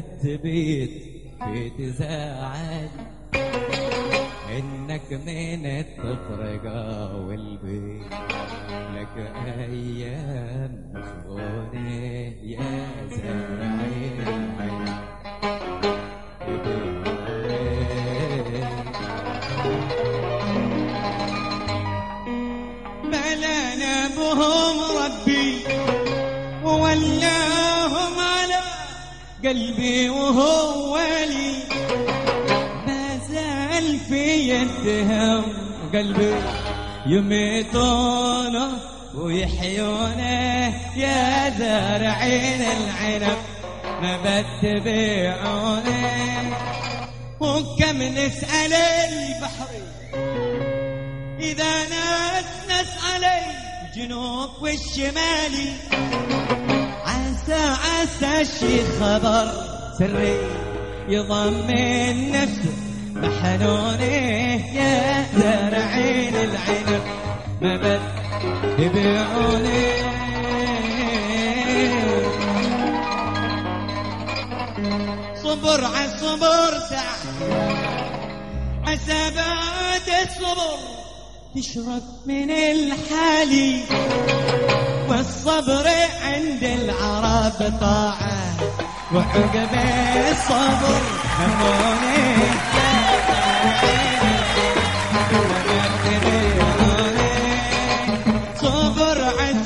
انك تبيت بتزعل إنك من التفرجة والبيت. لك أيام مشغولة يا زمان قلبي وهو لي ما زال في يدهم قلبي. يميتونه ويحيونه يا زارعين العنب. ما بتبيعونه. وكم نسأل البحر. إذا ناس علي الجنوب والشمالي عسى عسى شي خبر سري يضمن نفسه محنونه يا زارعين العنب ما بد يبيعوني صبر عالصبر ساعة. عسى بعد الصبر تشرب من الحالي والصبر عند العرب طاعة وعقب الصبر هموني. صبر عن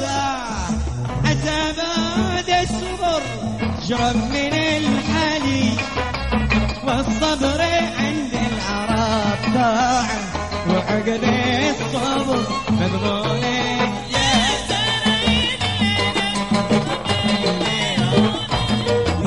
ساعة عسى بعد الصبر من الحالي والصبر عند العرب طاعة وعقد الصبر مضموني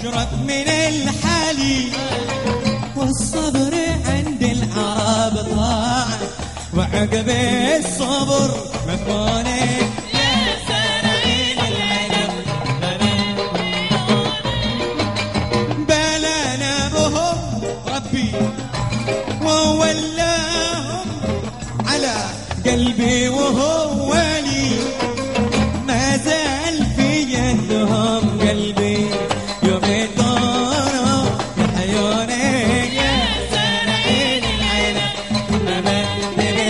اشرب من الحالي والصبر عند العرب طاعة وعقب الصبر وولاهم على قلبي وهو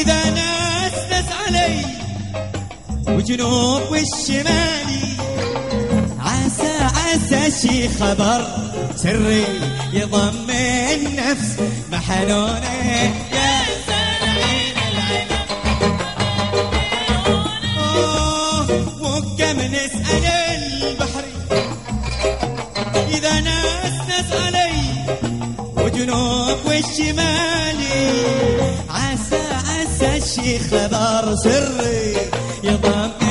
إذا ناس علي وجنوب والشمالي عسى عسى شي خبر سري يضمن نفس محنوني يا العنب آه، وكم نسأل البحر. إذا ناس علي وجنوب والشمالي عسى شي خبر سري يضمن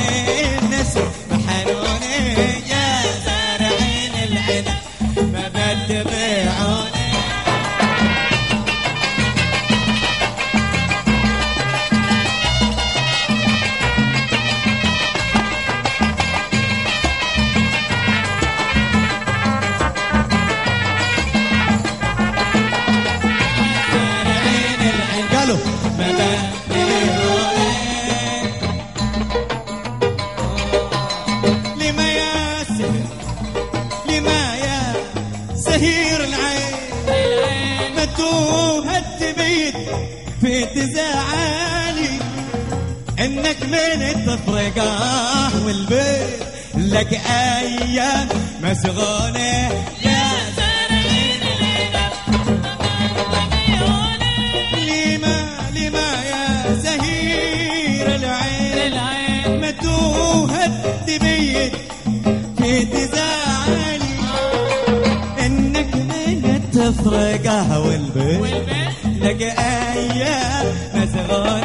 انك من التفرقة والبيت لك أيام مسغونة. يا لما لما يا زهير العين متوه التبيد في تزعلي. إنك من التفرقة والبيت. لك أيام مسغونة.